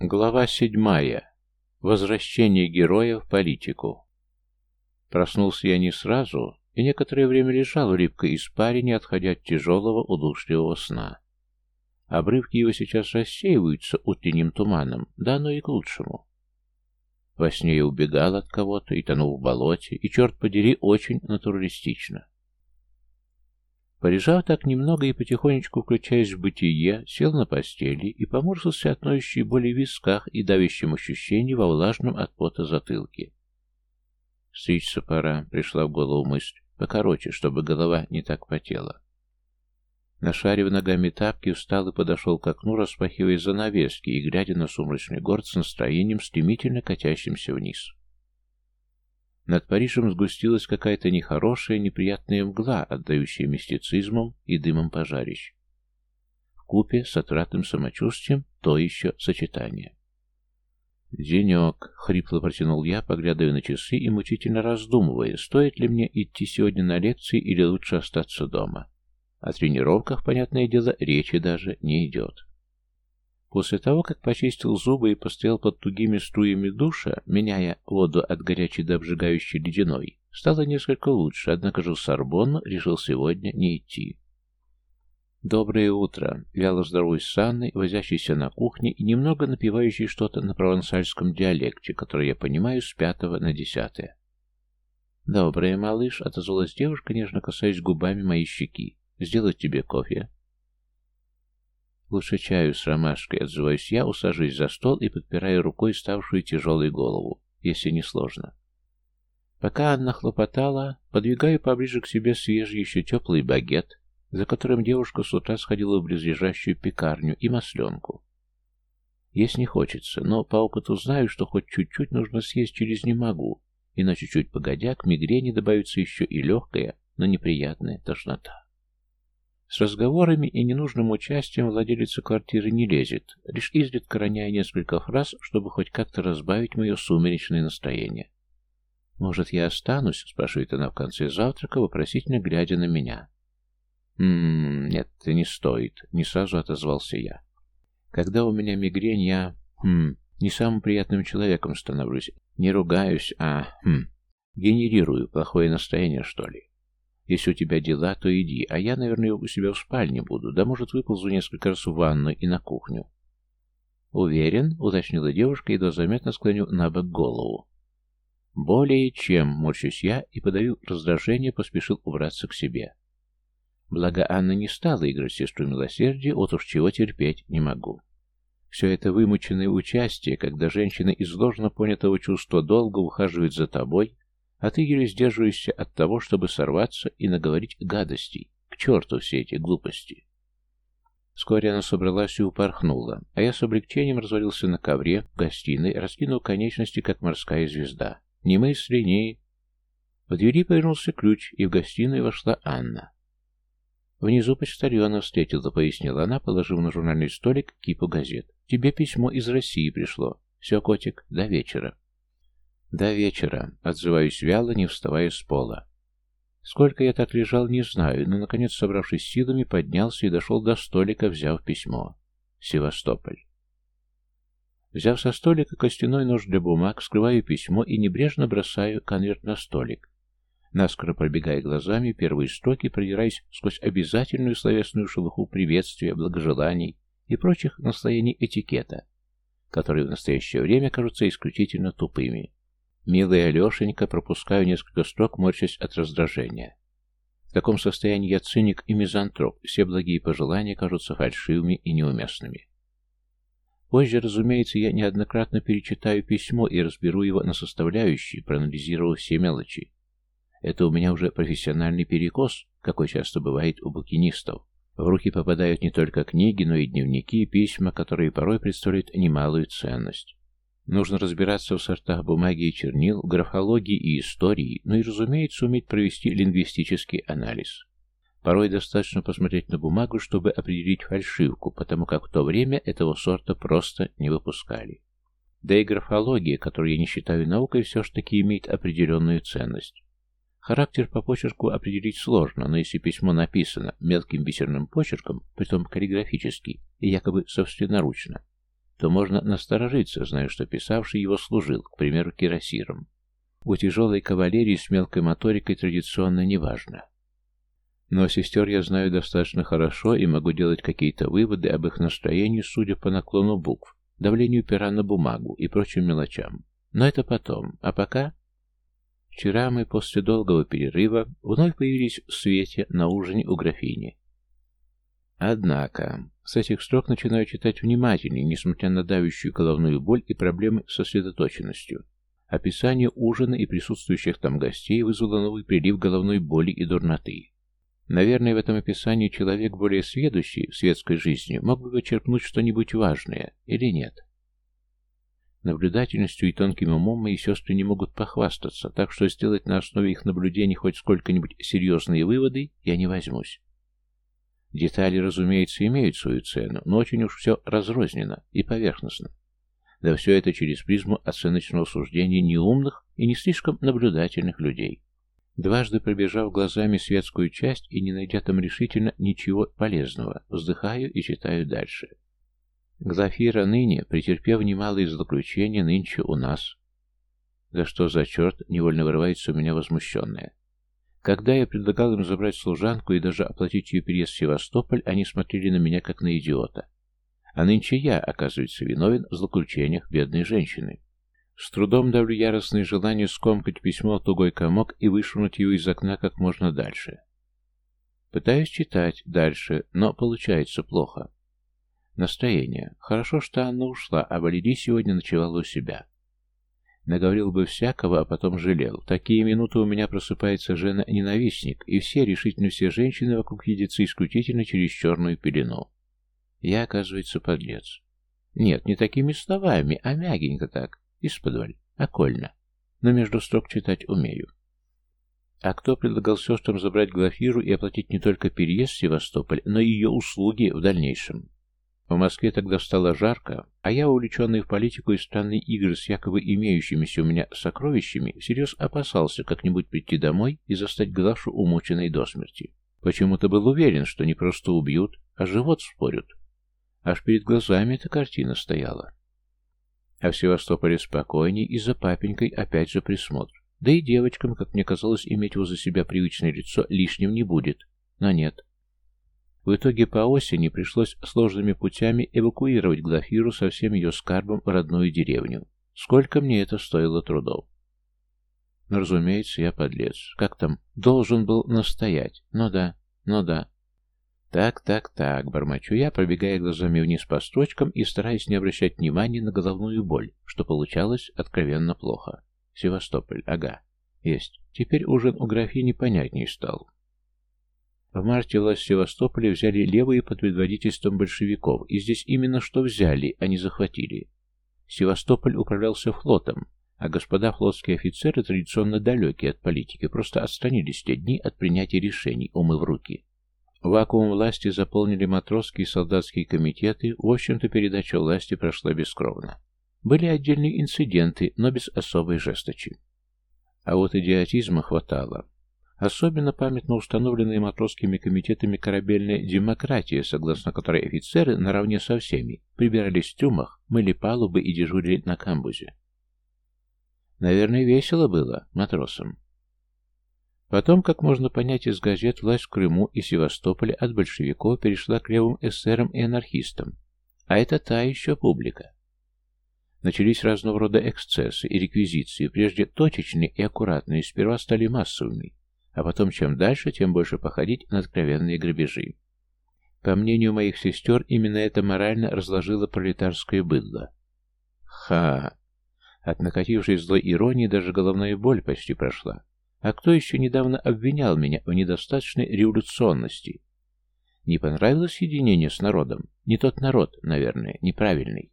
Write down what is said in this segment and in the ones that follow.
Глава седьмая. Возвращение героя в политику. Проснулся я не сразу, и некоторое время лежал в липкой испарине, отходя от тяжелого удушливого сна. Обрывки его сейчас рассеиваются утренним туманом, да оно и к лучшему. Во сне я убегал от кого-то и тонул в болоте, и, черт подери, очень натуралистично. Полежав так немного и потихонечку включаясь в бытие, сел на постели и поморщился от ноющей боли в висках и давящим ощущением во влажном от пота затылке. «Стричься пора», — пришла в голову мысль, — «покороче, чтобы голова не так потела». Нашарив ногами тапки, встал и подошел к окну, распахивая занавески и глядя на сумрачный город с настроением, стремительно катящимся вниз. Над Парижем сгустилась какая-то нехорошая, неприятная мгла, отдающая мистицизмом и дымом пожарищ. В купе с отвратным самочувствием то еще сочетание. «Денек», — хрипло протянул я, поглядывая на часы и мучительно раздумывая, стоит ли мне идти сегодня на лекции или лучше остаться дома. О тренировках, понятное дело, речи даже не идет. После того, как почистил зубы и постоял под тугими струями душа, меняя воду от горячей до обжигающей ледяной, стало несколько лучше, однако же в решил сегодня не идти. «Доброе утро!» — вяло здороваюсь с Анной, возящейся на кухне и немного напивающей что-то на провансальском диалекте, которое я понимаю с пятого на десятое. «Доброе, малыш!» — отозвалась девушка, нежно касаясь губами моей щеки. «Сделать тебе кофе?» «Лучше чаю с ромашкой», — отзываюсь я, усаживаясь за стол и подпирая рукой ставшую тяжелой голову, если не сложно. Пока Анна хлопотала, подвигаю поближе к себе свежий, еще теплый багет, за которым девушка с утра сходила в близлежащую пекарню, и масленку. Есть не хочется, но по опыту знаю, что хоть чуть-чуть нужно съесть через не могу, иначе чуть погодя к мигрени добавится еще и легкая, но неприятная тошнота. С разговорами и ненужным участием владелица квартиры не лезет, лишь изредка роняя несколько фраз, чтобы хоть как-то разбавить мое сумеречное настроение. «Может, я останусь?» — спрашивает она в конце завтрака, вопросительно глядя на меня. «Ммм, нет, не стоит», — не сразу отозвался я. «Когда у меня мигрень, я, хм, не самым приятным человеком становлюсь. Не ругаюсь, а, хм, генерирую плохое настроение, что ли. Если у тебя дела, то иди, а я, наверное, у себя в спальне буду, да, может, выползу несколько раз в ванну и на кухню. Уверен, уточнила девушка, едва заметно склонив на бок голову. Более чем, морщусь я и, подавил раздражение, поспешил убраться к себе. Благо Анна не стала играть сестру милосердия, вот уж чего терпеть не могу. Все это вымученное участие, когда женщина из ложно понятого чувства долго ухаживает за тобой, а ты еле сдерживаешься от того, чтобы сорваться и наговорить гадостей. К черту все эти глупости. Вскоре она собралась и упорхнула, а я с облегчением развалился на ковре в гостиной, раскинув конечности, как морская звезда. Ни мысли, ни... В двери повернулся ключ, и в гостиную вошла Анна. «Внизу почтальона встретила», — пояснила она, положив на журнальный столик кипу газет. «Тебе письмо из России пришло. Все, котик, до вечера». «До вечера», — отзываюсь вяло, не вставая с пола. Сколько я так лежал, не знаю, но, наконец, собравшись силами, поднялся и дошел до столика, взяв письмо. Севастополь. Взяв со столика костяной нож для бумаг, скрываю письмо и небрежно бросаю конверт на столик. Наскоро пробегая глазами первые строки, продираясь сквозь обязательную словесную шелуху приветствия, благожеланий и прочих наслоений этикета, которые в настоящее время кажутся исключительно тупыми. Милый Алешенька, пропускаю несколько строк, морщась от раздражения. В таком состоянии я циник и мизантроп, все благие пожелания кажутся фальшивыми и неуместными. Позже, разумеется, я неоднократно перечитаю письмо и разберу его на составляющие, проанализировав все мелочи. Это у меня уже профессиональный перекос, какой часто бывает у букинистов. В руки попадают не только книги, но и дневники письма, которые порой представляют немалую ценность. Нужно разбираться в сортах бумаги и чернил, графологии и истории, ну и, разумеется, уметь провести лингвистический анализ. Порой достаточно посмотреть на бумагу, чтобы определить фальшивку, потому как в то время этого сорта просто не выпускали. Да и графология, которую я не считаю наукой, все ж таки имеет определенную ценность. Характер по почерку определить сложно, но если письмо написано мелким бисерным почерком, притом каллиграфически и якобы собственноручно, то можно насторожиться, зная, что писавший его служил, к примеру, кирасиром. У тяжелой кавалерии с мелкой моторикой традиционно неважно. Но сестер я знаю достаточно хорошо и могу делать какие-то выводы об их настроении, судя по наклону букв, давлению пера на бумагу и прочим мелочам. Но это потом. А пока... Вчера мы после долгого перерыва вновь появились в свете на ужине у графини. Однако, с этих строк начинаю читать внимательнее, несмотря на давящую головную боль и проблемы со сосредоточенностью. Описание ужина и присутствующих там гостей вызвало новый прилив головной боли и дурноты. Наверное, в этом описании человек, более сведущий в светской жизни, мог бы почерпнуть что-нибудь важное, или нет? Наблюдательностью и тонким умом мои сестры не могут похвастаться, так что сделать на основе их наблюдений хоть сколько-нибудь серьезные выводы я не возьмусь. Детали, разумеется, имеют свою цену, но очень уж все разрознено и поверхностно. Да все это через призму оценочного суждения неумных и не слишком наблюдательных людей. Дважды пробежав глазами светскую часть и не найдя там решительно ничего полезного, вздыхаю и читаю дальше. Глафира ныне, претерпев немалые злоключения, нынче у нас. Да что за черт, невольно вырывается у меня возмущенная. Когда я предлагал им забрать служанку и даже оплатить ее переезд в Севастополь, они смотрели на меня как на идиота. А нынче я, оказывается, виновен в злоключениях бедной женщины. С трудом давлю яростное желание скомкать письмо в тугой комок и вышвырнуть его из окна как можно дальше. Пытаюсь читать дальше, но получается плохо. Настроение. Хорошо, что Анна ушла, а Валерий сегодня ночевала у себя. Наговорил бы всякого, а потом жалел. В такие минуты у меня просыпается жена-ненавистник, и все, решительно все женщины вокруг видятся исключительно через черную пелену. Я, оказывается, подлец. Нет, не такими словами, а мягенько так. Исподволь, окольно. Но между строк читать умею. А кто предлагал сестрам забрать Глафиру и оплатить не только переезд в Севастополь, но и ее услуги в дальнейшем? В Москве тогда стало жарко, а я, увлеченный в политику и странные игры с якобы имеющимися у меня сокровищами, всерьез опасался как-нибудь прийти домой и застать Глашу умученной до смерти. Почему-то был уверен, что не просто убьют, а живот спорят. Аж перед глазами эта картина стояла. А в Севастополе спокойней и за папенькой опять же присмотр. Да и девочкам, как мне казалось, иметь возле себя привычное лицо лишним не будет. Но нет. В итоге по осени пришлось сложными путями эвакуировать Глафиру со всем ее скарбом в родную деревню. Сколько мне это стоило трудов. Но, разумеется, я подлец. Как там? Должен был настоять. Ну да, ну да. Так, так, так, бормочу я, пробегая глазами вниз по строчкам и стараясь не обращать внимания на головную боль, что получалось откровенно плохо. Севастополь, ага. Есть. Теперь ужин у графини понятней стал. В марте власть Севастополя взяли левые под предводительством большевиков, и здесь именно что взяли, а не захватили. Севастополь управлялся флотом, а господа флотские офицеры, традиционно далекие от политики, просто отстранились те дни от принятия решений, умыв руки. Вакуум власти заполнили матросские и солдатские комитеты, в общем-то передача власти прошла бескровно. Были отдельные инциденты, но без особой жесточи. А вот идиотизма хватало. Особенно памятно установленная матросскими комитетами корабельная демократия, согласно которой офицеры наравне со всеми прибирались в трюмах, мыли палубы и дежурили на камбузе. Наверное, весело было матросам. Потом, как можно понять из газет, власть в Крыму и Севастополе от большевиков перешла к левым эсерам и анархистам. А это та еще публика. Начались разного рода эксцессы и реквизиции, прежде точечные и аккуратные, сперва стали массовыми, а потом чем дальше, тем больше походить на откровенные грабежи. По мнению моих сестер, именно это морально разложило пролетарское быдло. Ха! От накатившей злой иронии даже головная боль почти прошла. А кто еще недавно обвинял меня в недостаточной революционности? Не понравилось единение с народом? Не тот народ, наверное, неправильный.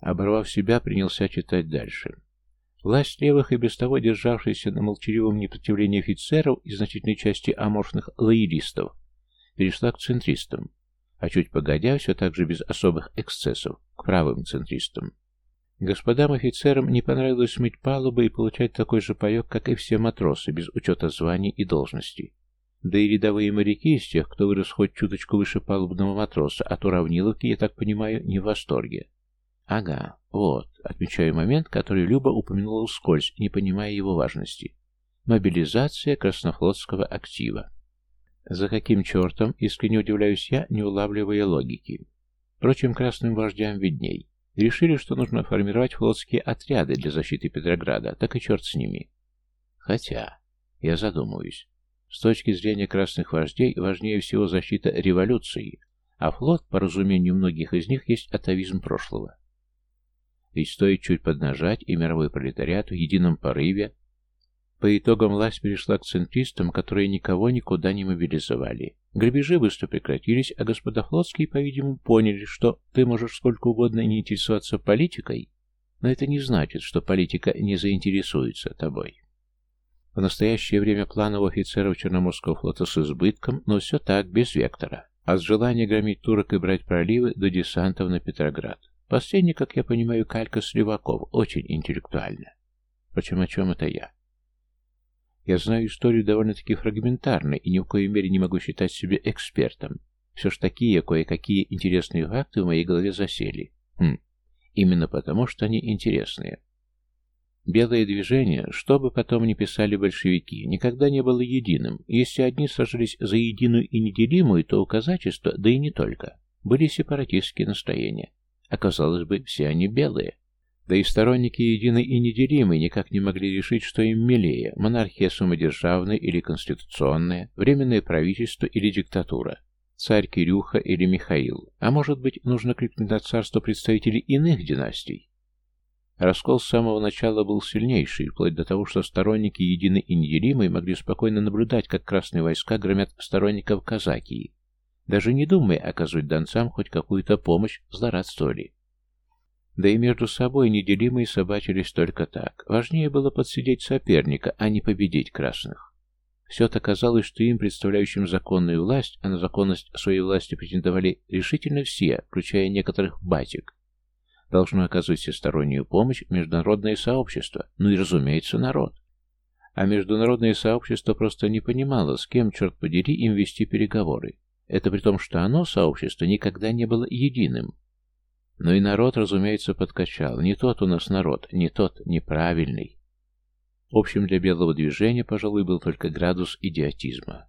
Оборвав себя, принялся читать дальше. Власть левых и без того державшаяся на молчаливом непротивлении офицеров и значительной части аморфных лоялистов перешла к центристам, а чуть погодя, все так же без особых эксцессов, к правым центристам. Господам офицерам не понравилось мыть палубы и получать такой же паек, как и все матросы, без учета званий и должностей. Да и рядовые моряки из тех, кто вырос хоть чуточку выше палубного матроса, от уравниловки, я так понимаю, не в восторге. Ага, вот, отмечаю момент, который Люба упомянула вскользь, не понимая его важности. Мобилизация краснофлотского актива. За каким чертом, искренне удивляюсь я, не улавливая логики. Впрочем, красным вождям видней. Решили, что нужно формировать флотские отряды для защиты Петрограда, так и черт с ними. Хотя, я задумываюсь, с точки зрения красных вождей важнее всего защита революции, а флот, по разумению многих из них, есть атовизм прошлого. Ведь стоит чуть поднажать, и мировой пролетариат в едином порыве по итогам власть перешла к центристам, которые никого никуда не мобилизовали. Грабежи быстро прекратились, а господа флотские, по-видимому, поняли, что ты можешь сколько угодно не интересоваться политикой, но это не значит, что политика не заинтересуется тобой. В настоящее время планов офицеров Черноморского флота с избытком, но все так, без вектора. От желания громить турок и брать проливы до десантов на Петроград. Последний, как я понимаю, калька Сливаков, очень интеллектуально. Впрочем, о чем это я? Я знаю историю довольно-таки фрагментарно и ни в коей мере не могу считать себя экспертом. Все ж такие кое-какие интересные факты в моей голове засели. Хм, именно потому, что они интересные. Белое движение, что бы потом ни писали большевики, никогда не было единым. Если одни сажались за единую и неделимую, то у казачества, да и не только, были сепаратистские настроения. Оказалось бы, все они белые. Да и сторонники единой и неделимой никак не могли решить, что им милее – монархия самодержавная или конституционная, временное правительство или диктатура, царь Кирюха или Михаил, а может быть, нужно крикнуть на царство представителей иных династий. Раскол с самого начала был сильнейший, вплоть до того, что сторонники единой и неделимой могли спокойно наблюдать, как красные войска громят сторонников казакии, даже не думая оказывать донцам хоть какую-то помощь, злорадствовали. Да и между собой неделимые собачились только так. Важнее было подсидеть соперника, а не победить красных. Все-то казалось, что им, представляющим законную власть, а на законность своей власти претендовали решительно все, включая некоторых батик, должно оказывать всестороннюю помощь международное сообщество, ну и, разумеется, народ. А международное сообщество просто не понимало, с кем, черт подери, им вести переговоры. Это при том, что оно, сообщество, никогда не было единым, но и народ, разумеется, подкачал. Не тот у нас народ, не тот, неправильный. В общем, для белого движения, пожалуй, был только градус идиотизма.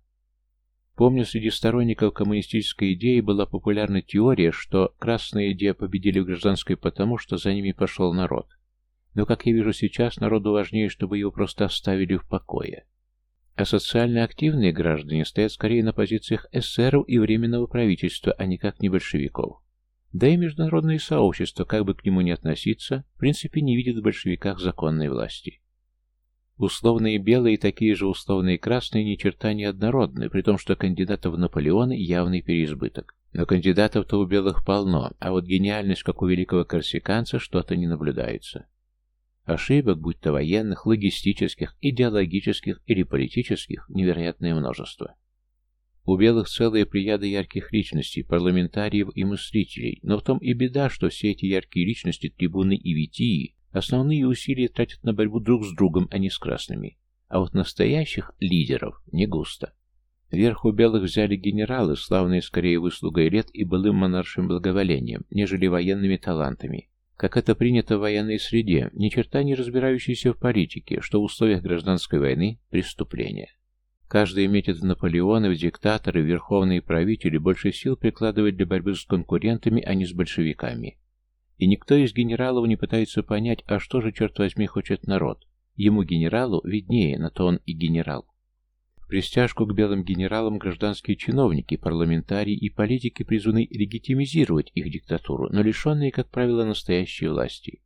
Помню, среди сторонников коммунистической идеи была популярна теория, что красные идеи победили в гражданской потому, что за ними пошел народ. Но, как я вижу сейчас, народу важнее, чтобы его просто оставили в покое. А социально активные граждане стоят скорее на позициях эсеров и Временного правительства, а никак не большевиков. Да и международное сообщество, как бы к нему ни относиться, в принципе не видит в большевиках законной власти. Условные белые и такие же условные красные ни черта не однородны, при том, что кандидатов в Наполеоны явный переизбыток. Но кандидатов-то у белых полно, а вот гениальность, как у великого корсиканца, что-то не наблюдается. Ошибок, будь то военных, логистических, идеологических или политических, невероятное множество. У белых целая плеяда ярких личностей, парламентариев и мыслителей, но в том и беда, что все эти яркие личности, трибуны и витии, основные усилия тратят на борьбу друг с другом, а не с красными. А вот настоящих лидеров не густо. Вверху белых взяли генералы, славные скорее выслугой лет и былым монаршим благоволением, нежели военными талантами. Как это принято в военной среде, ни черта не разбирающиеся в политике, что в условиях гражданской войны – преступление. Каждый метит в Наполеоны, диктаторы, верховные правители больше сил прикладывает для борьбы с конкурентами, а не с большевиками. И никто из генералов не пытается понять, а что же, черт возьми, хочет народ. Ему, генералу, виднее, на то он и генерал. Пристяжку к белым генералам гражданские чиновники, парламентарии и политики призваны легитимизировать их диктатуру, но лишенные, как правило, настоящей власти.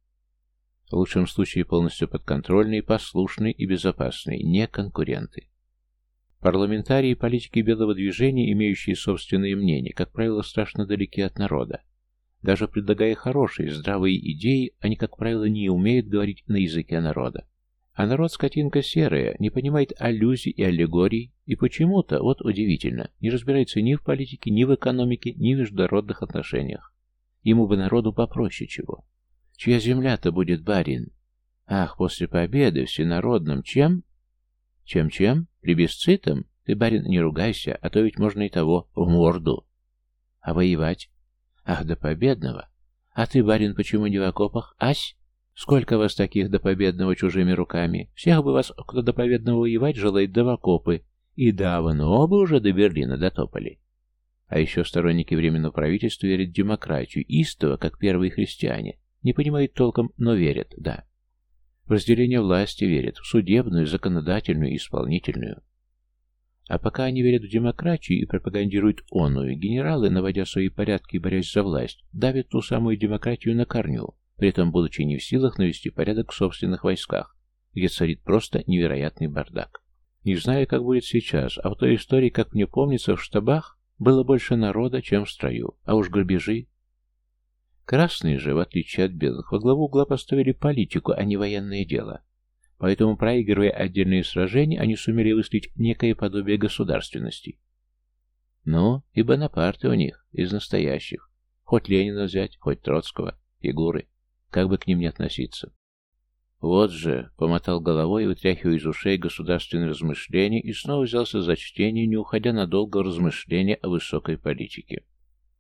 В лучшем случае полностью подконтрольные, послушные и безопасные, не конкуренты. Парламентарии и политики белого движения, имеющие собственные мнения, как правило, страшно далеки от народа. Даже предлагая хорошие, здравые идеи, они, как правило, не умеют говорить на языке народа. А народ скотинка серая, не понимает аллюзий и аллегорий, и почему-то, вот удивительно, не разбирается ни в политике, ни в экономике, ни в международных отношениях. Ему бы народу попроще чего. Чья земля-то будет барин? Ах, после победы всенародным чем? Чем-чем? Плебисцитом? Ты, барин, не ругайся, а то ведь можно и того в морду. А воевать? Ах, до победного. А ты, барин, почему не в окопах? Ась? Сколько вас таких до победного чужими руками? Всех бы вас, кто до победного воевать желает, да в окопы. И давно бы уже до Берлина дотопали. А еще сторонники Временного правительства верят в демократию, истово, как первые христиане. Не понимают толком, но верят, да. В разделение власти верят, в судебную, законодательную и исполнительную. А пока они верят в демократию и пропагандируют оную, генералы, наводя свои порядки и борясь за власть, давят ту самую демократию на корню, при этом будучи не в силах навести порядок в собственных войсках, где царит просто невероятный бардак. Не знаю, как будет сейчас, а в той истории, как мне помнится, в штабах было больше народа, чем в строю, а уж грабежи. Красные же, в отличие от белых, во главу угла поставили политику, а не военное дело. Поэтому, проигрывая отдельные сражения, они сумели выстроить некое подобие государственности. Ну, и Бонапарты у них, из настоящих. Хоть Ленина взять, хоть Троцкого, фигуры. Как бы к ним не относиться. Вот же, помотал головой, вытряхивая из ушей государственные размышления, и снова взялся за чтение, не уходя надолго в размышления о высокой политике.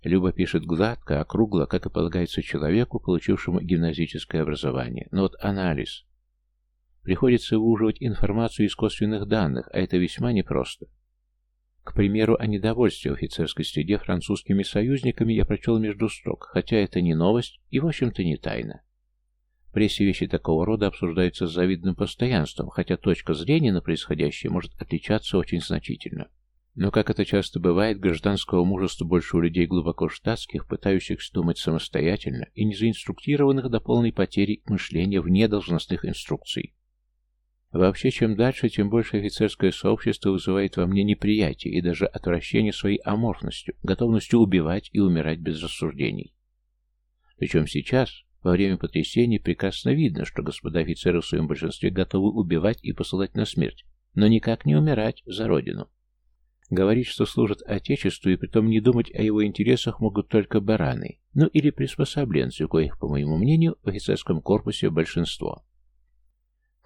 Люба пишет гладко, округло, как и полагается человеку, получившему гимназическое образование. Но вот анализ. Приходится выуживать информацию из косвенных данных, а это весьма непросто. К примеру, о недовольстве офицерской среде французскими союзниками я прочел между строк, хотя это не новость и, в общем-то, не тайна. В прессе вещи такого рода обсуждаются с завидным постоянством, хотя точка зрения на происходящее может отличаться очень значительно. Но, как это часто бывает, гражданского мужества больше у людей глубоко штатских, пытающихся думать самостоятельно и не заинструктированных до полной потери мышления вне должностных инструкций. Вообще, чем дальше, тем больше офицерское сообщество вызывает во мне неприятие и даже отвращение своей аморфностью, готовностью убивать и умирать без рассуждений. Причем сейчас, во время потрясений, прекрасно видно, что господа офицеры в своем большинстве готовы убивать и посылать на смерть, но никак не умирать за родину. Говорить, что служат Отечеству, и притом не думать о его интересах могут только бараны, ну или приспособленцы, коих, по моему мнению, в офицерском корпусе большинство.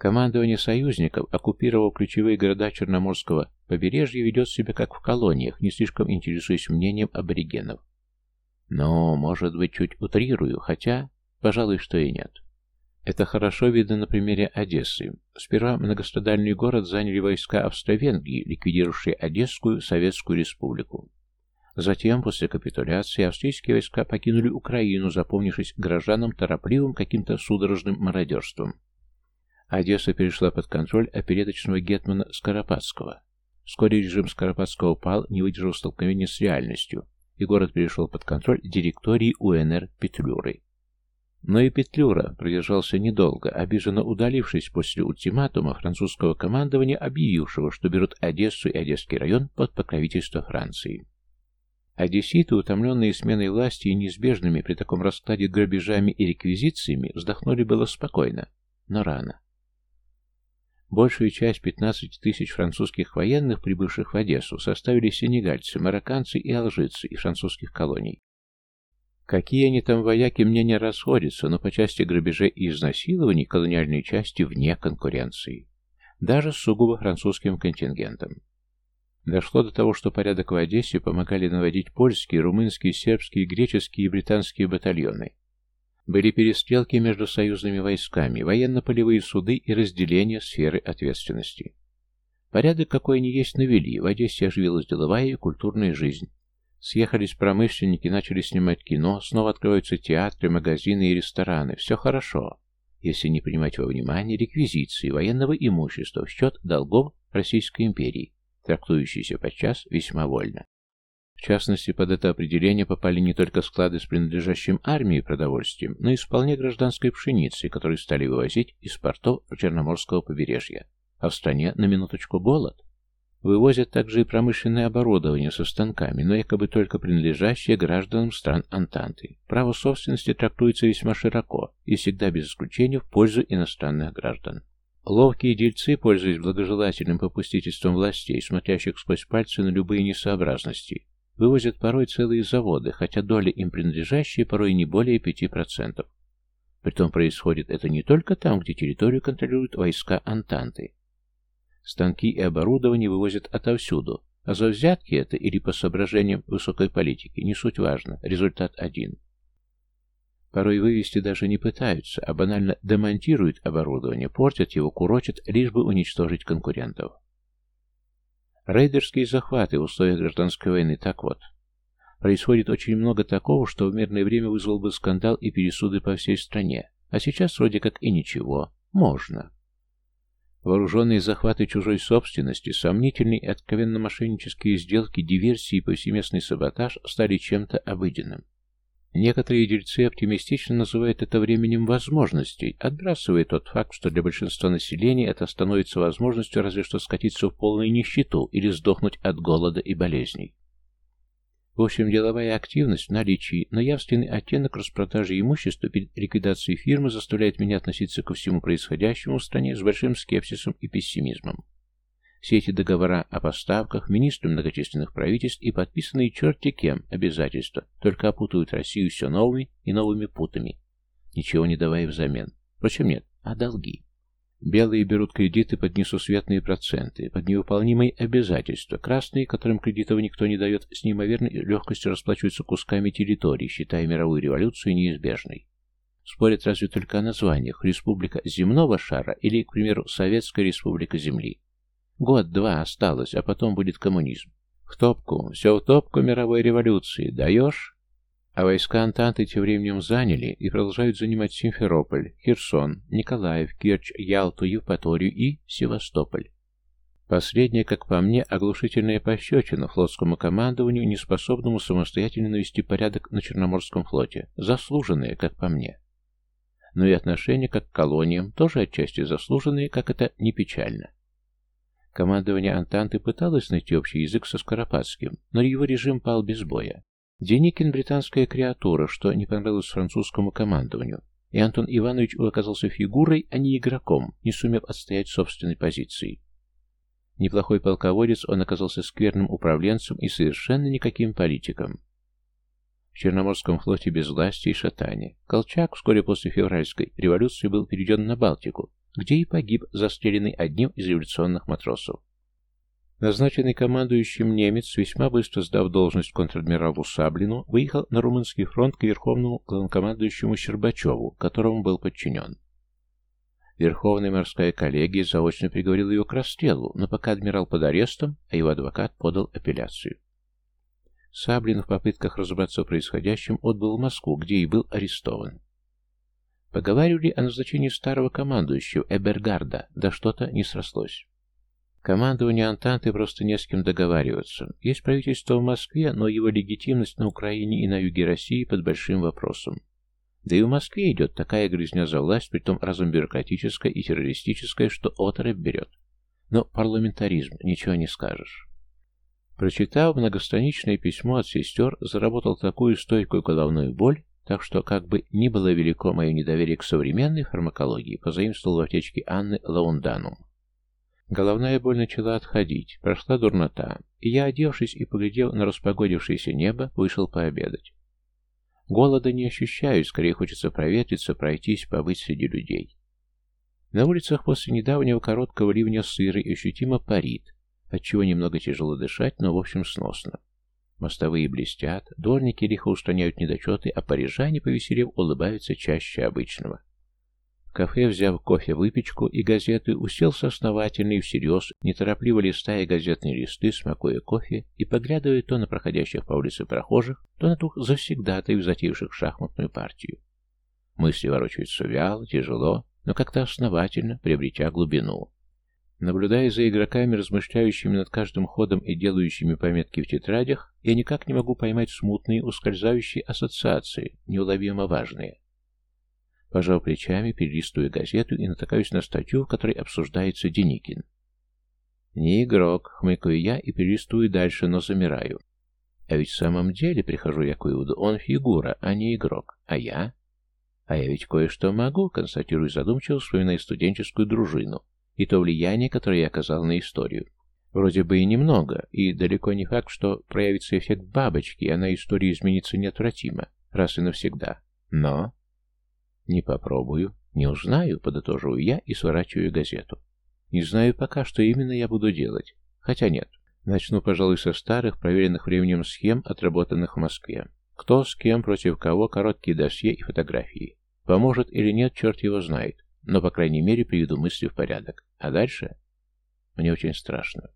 Командование союзников, оккупировав ключевые города Черноморского побережья, ведет себя как в колониях, не слишком интересуясь мнением аборигенов. Но, может быть, чуть утрирую, хотя, пожалуй, что и нет. Это хорошо видно на примере Одессы. Сперва многострадальный город заняли войска Австро-Венгрии, ликвидировавшие Одесскую Советскую Республику. Затем, после капитуляции, австрийские войска покинули Украину, запомнившись горожанам торопливым каким-то судорожным мародерством. Одесса перешла под контроль опереточного гетмана Скоропадского. Вскоре режим Скоропадского пал, не выдержав столкновения с реальностью, и город перешел под контроль директории УНР Петлюры. Но и Петлюра продержался недолго, обиженно удалившись после ультиматума французского командования, объявившего, что берут Одессу и Одесский район под покровительство Франции. Одесситы, утомленные сменой власти и неизбежными при таком раскладе грабежами и реквизициями, вздохнули было спокойно, но рано. Большую часть 15 тысяч французских военных, прибывших в Одессу, составили сенегальцы, марокканцы и алжирцы из французских колоний. Какие они там вояки, мне не расходятся, но по части грабежей и изнасилований колониальной части вне конкуренции. Даже с сугубо французским контингентом. Дошло до того, что порядок в Одессе помогали наводить польские, румынские, сербские, греческие и британские батальоны. Были перестрелки между союзными войсками, военно-полевые суды и разделение сферы ответственности. Порядок какой они есть навели, в Одессе оживилась деловая и культурная жизнь. Съехались промышленники, начали снимать кино, снова открываются театры, магазины и рестораны. Все хорошо, если не принимать во внимание реквизиции военного имущества в счет долгов Российской империи, трактующиеся подчас весьма вольно. В частности, под это определение попали не только склады с принадлежащим армии продовольствием, но и с вполне гражданской пшеницей, которые стали вывозить из портов Черноморского побережья. А в стране, на минуточку, голод. Вывозят также и промышленное оборудование со станками, но якобы только принадлежащее гражданам стран Антанты. Право собственности трактуется весьма широко и всегда без исключения в пользу иностранных граждан. Ловкие дельцы, пользуясь благожелательным попустительством властей, смотрящих сквозь пальцы на любые несообразности, вывозят порой целые заводы, хотя доля им принадлежащие порой не более 5%. Притом происходит это не только там, где территорию контролируют войска Антанты, Станки и оборудование вывозят отовсюду, а за взятки это или по соображениям высокой политики, не суть важно, результат один. Порой вывести даже не пытаются, а банально демонтируют оборудование, портят его, курочат, лишь бы уничтожить конкурентов. Рейдерские захваты в условиях гражданской войны, так вот. Происходит очень много такого, что в мирное время вызвал бы скандал и пересуды по всей стране. А сейчас вроде как и ничего. Можно. Вооруженные захваты чужой собственности, сомнительные и откровенно мошеннические сделки, диверсии и повсеместный саботаж стали чем-то обыденным. Некоторые дельцы оптимистично называют это временем возможностей, отбрасывая тот факт, что для большинства населения это становится возможностью разве что скатиться в полную нищету или сдохнуть от голода и болезней. В общем, деловая активность в наличии, но явственный оттенок распродажи имущества перед ликвидацией фирмы заставляет меня относиться ко всему происходящему в стране с большим скепсисом и пессимизмом. Все эти договора о поставках, министры многочисленных правительств и подписанные черти кем обязательства только опутывают Россию все новыми и новыми путами, ничего не давая взамен. Впрочем, нет, а долги. Белые берут кредиты под несусветные проценты, под невыполнимые обязательства. Красные, которым кредитов никто не дает, с неимоверной легкостью расплачиваются кусками территорий, считая мировую революцию неизбежной. Спорят разве только о названиях «Республика земного шара» или, к примеру, «Советская республика Земли». Год-два осталось, а потом будет коммунизм. В топку, все в топку мировой революции. Даешь? А войска Антанты тем временем заняли и продолжают занимать Симферополь, Херсон, Николаев, Керчь, Ялту, Евпаторию и Севастополь. Последнее, как по мне, оглушительная пощечина флотскому командованию, неспособному самостоятельно навести порядок на Черноморском флоте, заслуженное, как по мне. Но и отношение как к колониям тоже отчасти заслуженные, как это не печально. Командование Антанты пыталось найти общий язык со Скоропадским, но его режим пал без боя. Деникин – британская креатура, что не понравилось французскому командованию, и Антон Иванович оказался фигурой, а не игроком, не сумев отстоять собственной позиции. Неплохой полководец, он оказался скверным управленцем и совершенно никаким политиком. В Черноморском флоте без власти и шатания. Колчак вскоре после февральской революции был переведен на Балтику, где и погиб, застреленный одним из революционных матросов. Назначенный командующим немец, весьма быстро сдав должность контр-адмиралу Саблину, выехал на Румынский фронт к верховному главнокомандующему Щербачеву, которому был подчинен. Верховная морская коллегия заочно приговорила его к расстрелу, но пока адмирал под арестом, а его адвокат подал апелляцию. Саблин в попытках разобраться в происходящем отбыл в Москву, где и был арестован. Поговаривали о назначении старого командующего Эбергарда, да что-то не срослось. Командование Антанты просто не с кем договариваться. Есть правительство в Москве, но его легитимность на Украине и на юге России под большим вопросом. Да и в Москве идет такая грызня за власть, притом разум бюрократическая и террористическая, что отрыв берет. Но парламентаризм, ничего не скажешь. Прочитав многостраничное письмо от сестер, заработал такую стойкую головную боль, так что, как бы ни было велико мое недоверие к современной фармакологии, позаимствовал в аптечке Анны Лаунданум. Головная боль начала отходить, прошла дурнота, и я, одевшись и поглядев на распогодившееся небо, вышел пообедать. Голода не ощущаю, скорее хочется проветриться, пройтись, побыть среди людей. На улицах после недавнего короткого ливня сыро и ощутимо парит, отчего немного тяжело дышать, но в общем сносно. Мостовые блестят, дворники лихо устраняют недочеты, а парижане, повеселев, улыбаются чаще обычного. В кафе, взяв кофе, выпечку и газеты, уселся основательно и всерьез, неторопливо листая газетные листы, смакуя кофе и поглядывая то на проходящих по улице прохожих, то на двух завсегдатаев, затеявших шахматную партию. Мысли ворочаются вяло, тяжело, но как-то основательно, приобретя глубину. Наблюдая за игроками, размышляющими над каждым ходом и делающими пометки в тетрадях, я никак не могу поймать смутные, ускользающие ассоциации, неуловимо важные. Пожал плечами, перелистываю газету и натыкаюсь на статью, в которой обсуждается Деникин. «Не игрок», — хмыкаю я и перелистываю дальше, но замираю. А ведь в самом деле, прихожу я к выводу, он фигура, а не игрок. А я? А я ведь кое-что могу, констатирую задумчиво, вспоминая студенческую дружину и то влияние, которое я оказал на историю. Вроде бы и немного, и далеко не факт, что проявится эффект бабочки, и она история изменится неотвратимо, раз и навсегда. Но... Не попробую, не узнаю, подытоживаю я и сворачиваю газету. Не знаю пока, что именно я буду делать. Хотя нет. Начну, пожалуй, со старых, проверенных временем схем, отработанных в Москве. Кто, с кем, против кого, короткие досье и фотографии. Поможет или нет, черт его знает. Но, по крайней мере, приведу мысли в порядок. А дальше? Мне очень страшно.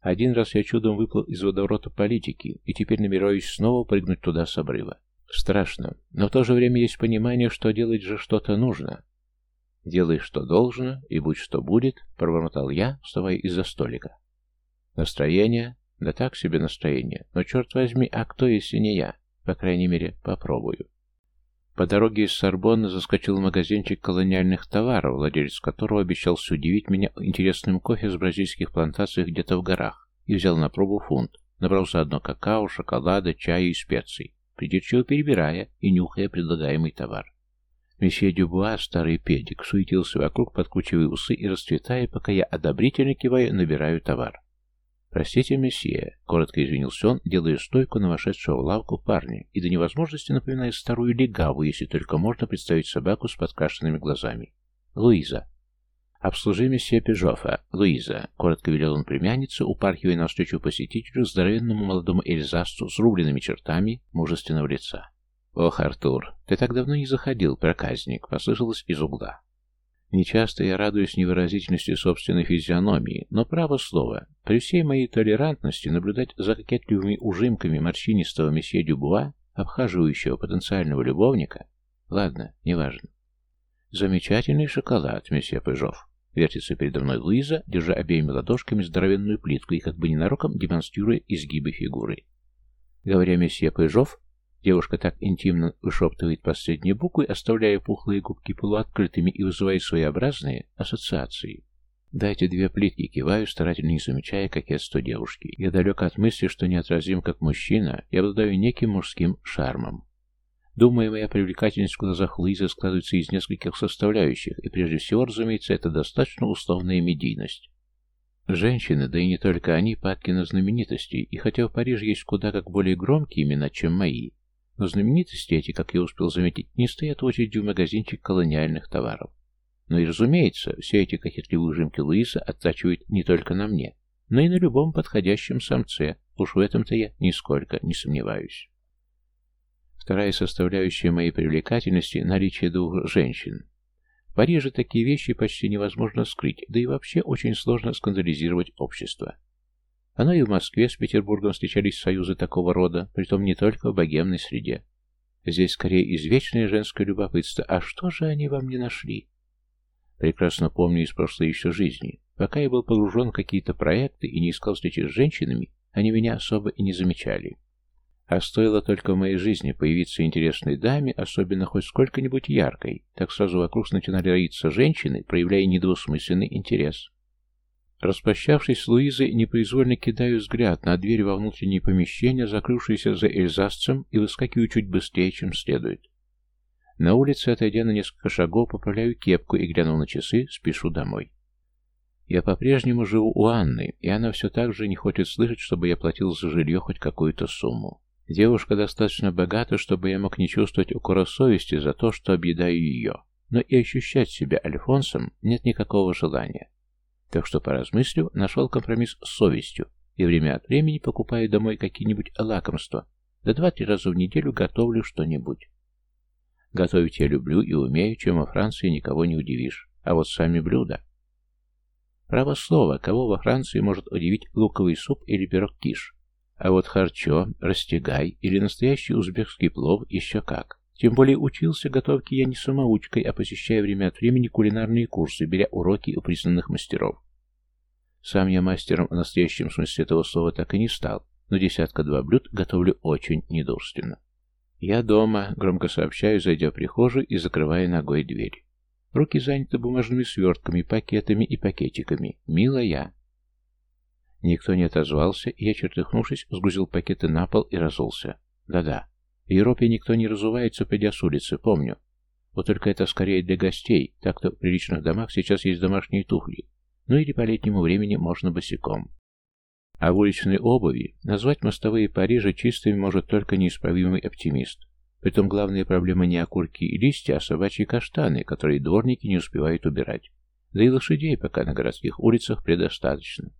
Один раз я чудом выплыл из водоворота политики, и теперь намереваюсь снова прыгнуть туда с обрыва. Страшно, но в то же время есть понимание, что делать же что-то нужно. «Делай, что должно, и будь, что будет», — пробормотал я, вставая из-за столика. Настроение? Да так себе настроение. Но, черт возьми, а кто, если не я? По крайней мере, попробую. По дороге из Сорбонны заскочил в магазинчик колониальных товаров, владелец которого обещался удивить меня интересным кофе с бразильских плантаций где-то в горах, и взял на пробу фунт. Набрал заодно какао, шоколада, чая и специй, придирчиво перебирая и нюхая предлагаемый товар. Месье Дюбуа, старый педик, суетился вокруг, подкручивая усы и расцветая, пока я, одобрительно кивая, набираю товар. «Простите, месье», — коротко извинился он, делая стойку на вошедшего в лавку парня и до невозможности напоминая старую легаву, если только можно представить собаку с подкрашенными глазами. «Луиза». «Обслужи месье Пежофа, Луиза», — коротко велел он племяннице, упархивая навстречу посетителю, здоровенному молодому эльзасцу с рубленными чертами мужественного лица. «Ох, Артур, ты так давно не заходил, проказник», — послышалось из угла. Нечасто я радуюсь невыразительности собственной физиономии, но право слово, при всей моей толерантности наблюдать за кокетливыми ужимками морщинистого месье Дюбуа, обхаживающего потенциального любовника, ладно, неважно. Замечательный шоколад, месье Пыжов. Вертится передо мной Луиза, держа обеими ладошками здоровенную плитку и как бы ненароком демонстрируя изгибы фигуры. Говоря месье Пыжов, Девушка так интимно вышептывает последние буквы, оставляя пухлые губки полуоткрытыми и вызывая своеобразные ассоциации. Дайте две плитки, киваю, старательно не замечая кокетство девушки. Я далек от мысли, что неотразим как мужчина и обладаю неким мужским шармом. Думаю, моя привлекательность в глазах Луизы складывается из нескольких составляющих, и прежде всего, разумеется, это достаточно условная медийность. Женщины, да и не только они, падки на знаменитости, и хотя в Париже есть куда как более громкие имена, чем мои, но знаменитости эти, как я успел заметить, не стоят в очереди в магазинчик колониальных товаров. Но и, разумеется, все эти кокетливые ужимки Луиса оттачивают не только на мне, но и на любом подходящем самце, уж в этом-то я нисколько не сомневаюсь. Вторая составляющая моей привлекательности – наличие двух женщин. В Париже такие вещи почти невозможно скрыть, да и вообще очень сложно скандализировать общество. Оно и в Москве с Петербургом встречались союзы такого рода, притом не только в богемной среде. Здесь скорее извечное женское любопытство. А что же они вам не нашли? Прекрасно помню из прошлой еще жизни. Пока я был погружен в какие-то проекты и не искал встречи с женщинами, они меня особо и не замечали. А стоило только в моей жизни появиться интересной даме, особенно хоть сколько-нибудь яркой, так сразу вокруг начинали роиться женщины, проявляя недвусмысленный интерес. Распрощавшись с Луизой, непроизвольно кидаю взгляд на дверь во внутреннее помещение, закрывшееся за эльзасцем, и выскакиваю чуть быстрее, чем следует. На улице, отойдя на несколько шагов, поправляю кепку и, глянув на часы, спешу домой. Я по-прежнему живу у Анны, и она все так же не хочет слышать, чтобы я платил за жилье хоть какую-то сумму. Девушка достаточно богата, чтобы я мог не чувствовать укора совести за то, что объедаю ее, но и ощущать себя Альфонсом нет никакого желания. Так что, поразмыслив, нашел компромисс с совестью и время от времени покупаю домой какие-нибудь лакомства, да два-три раза в неделю готовлю что-нибудь. Готовить я люблю и умею, чем во Франции никого не удивишь. А вот сами блюда. Право слово, кого во Франции может удивить луковый суп или пирог киш. А вот харчо, растягай или настоящий узбекский плов еще как. Тем более учился готовке я не самоучкой, а посещая время от времени кулинарные курсы, беря уроки у признанных мастеров. Сам я мастером в настоящем смысле этого слова так и не стал, но десятка-два блюд готовлю очень недурственно. Я дома, громко сообщаю, зайдя в прихожую и закрывая ногой дверь. Руки заняты бумажными свертками, пакетами и пакетиками. Милая. Никто не отозвался, и я, чертыхнувшись, сгрузил пакеты на пол и разулся. Да-да, в Европе никто не разувается, придя с улицы, помню. Вот только это скорее для гостей, так-то в приличных домах сейчас есть домашние туфли. Ну или по летнему времени можно босиком. А в уличной обуви назвать мостовые Парижа чистыми может только неисправимый оптимист. Притом главная проблема не окурки и листья, а собачьи каштаны, которые дворники не успевают убирать. Да и лошадей пока на городских улицах предостаточно.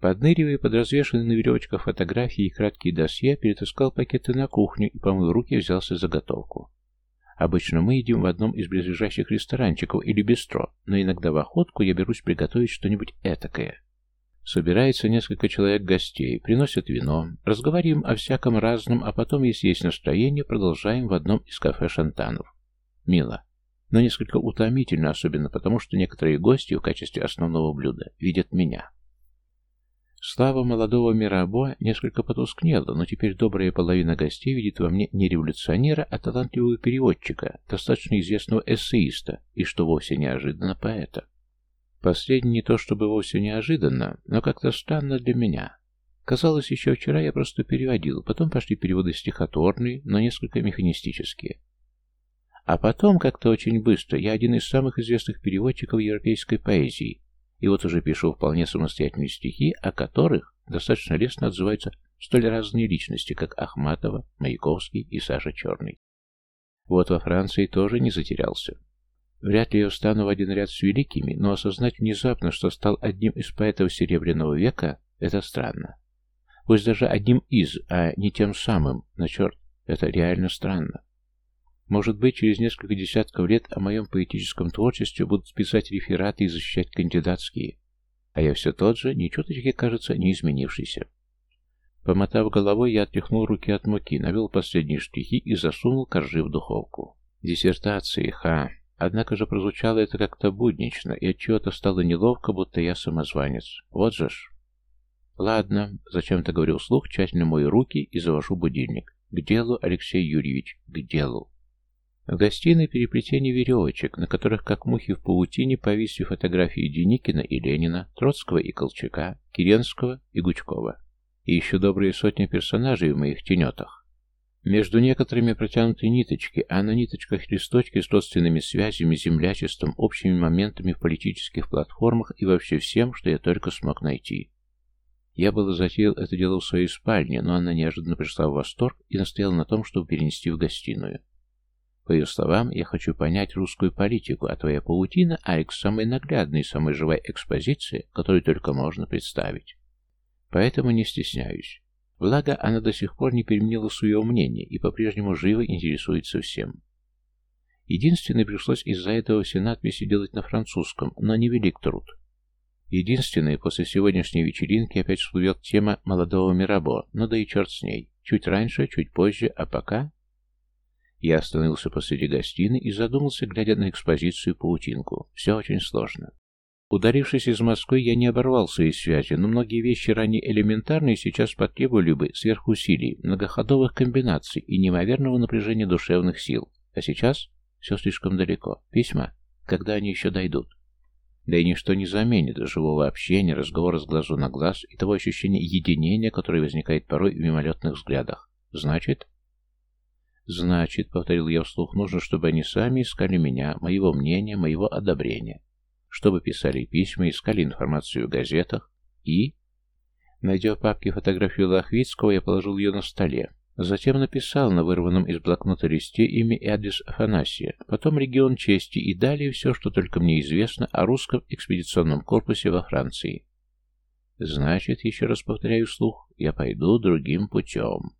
Подныривая под развешанные на веревочках фотографии и краткие досье, перетаскал пакеты на кухню и, помыл руки, взялся за готовку. Обычно мы едим в одном из близлежащих ресторанчиков или бистро, но иногда в охотку я берусь приготовить что-нибудь этакое. Собирается несколько человек гостей, приносят вино, разговариваем о всяком разном, а потом, если есть настроение, продолжаем в одном из кафе Шантанов. Мило. Но несколько утомительно, особенно потому, что некоторые гости в качестве основного блюда видят меня. Слава молодого Мирабо несколько потускнела, но теперь добрая половина гостей видит во мне не революционера, а талантливого переводчика, достаточно известного эссеиста, и, что вовсе неожиданно, поэта. Последнее не то чтобы вовсе неожиданно, но как-то странно для меня. Казалось, еще вчера я просто переводил, потом пошли переводы стихотворные, но несколько механистические. А потом, как-то очень быстро, я один из самых известных переводчиков европейской поэзии, и вот уже пишу вполне самостоятельные стихи, о которых достаточно лестно отзываются столь разные личности, как Ахматова, Маяковский и Саша Черный. Вот во Франции тоже не затерялся. Вряд ли я встану в один ряд с великими, но осознать внезапно, что стал одним из поэтов Серебряного века, это странно. Пусть даже одним из, а не тем самым, но черт, это реально странно. Может быть, через несколько десятков лет о моем поэтическом творчестве будут писать рефераты и защищать кандидатские. А я все тот же, ни чуточки, кажется, не изменившийся. Помотав головой, я отряхнул руки от муки, навел последние штрихи и засунул коржи в духовку. Диссертации, ха. Однако же прозвучало это как-то буднично, и от чего то стало неловко, будто я самозванец. Вот же ж. Ладно, зачем-то говорю вслух, тщательно мою руки и завожу будильник. К делу, Алексей Юрьевич, к делу. В гостиной переплетение веревочек, на которых, как мухи в паутине, повисли фотографии Деникина и Ленина, Троцкого и Колчака, Керенского и Гучкова. И еще добрые сотни персонажей в моих тенетах. Между некоторыми протянуты ниточки, а на ниточках листочки с родственными связями, землячеством, общими моментами в политических платформах и вообще всем, что я только смог найти. Я было затеял это дело в своей спальне, но она неожиданно пришла в восторг и настояла на том, чтобы перенести в гостиную. По ее словам, я хочу понять русскую политику, а твоя паутина, Алекс, самая наглядная и самая живая экспозиция, которую только можно представить. Поэтому не стесняюсь. Благо, она до сих пор не переменила своего мнения и по-прежнему живо интересуется всем. Единственное, пришлось из-за этого все надписи делать на французском, но не велик труд. Единственное, после сегодняшней вечеринки опять всплывет тема молодого Мирабо, но да и черт с ней. Чуть раньше, чуть позже, а пока я остановился посреди гостиной и задумался, глядя на экспозицию паутинку. Все очень сложно. Ударившись из Москвы, я не оборвал свои связи, но многие вещи ранее элементарные сейчас потребовали бы сверхусилий, многоходовых комбинаций и неимоверного напряжения душевных сил. А сейчас все слишком далеко. Письма, когда они еще дойдут? Да и ничто не заменит живого общения, разговора с глазу на глаз и того ощущения единения, которое возникает порой в мимолетных взглядах. Значит, «Значит», — повторил я вслух, — «нужно, чтобы они сами искали меня, моего мнения, моего одобрения. Чтобы писали письма, искали информацию в газетах и...» Найдя в папке фотографию Лохвицкого, я положил ее на столе. Затем написал на вырванном из блокнота листе имя и адрес Афанасия, потом регион чести и далее все, что только мне известно о русском экспедиционном корпусе во Франции. Значит, еще раз повторяю вслух, я пойду другим путем.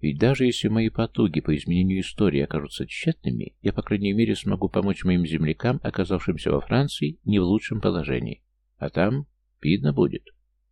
Ведь даже если мои потуги по изменению истории окажутся тщетными, я, по крайней мере, смогу помочь моим землякам, оказавшимся во Франции, не в лучшем положении. А там видно будет.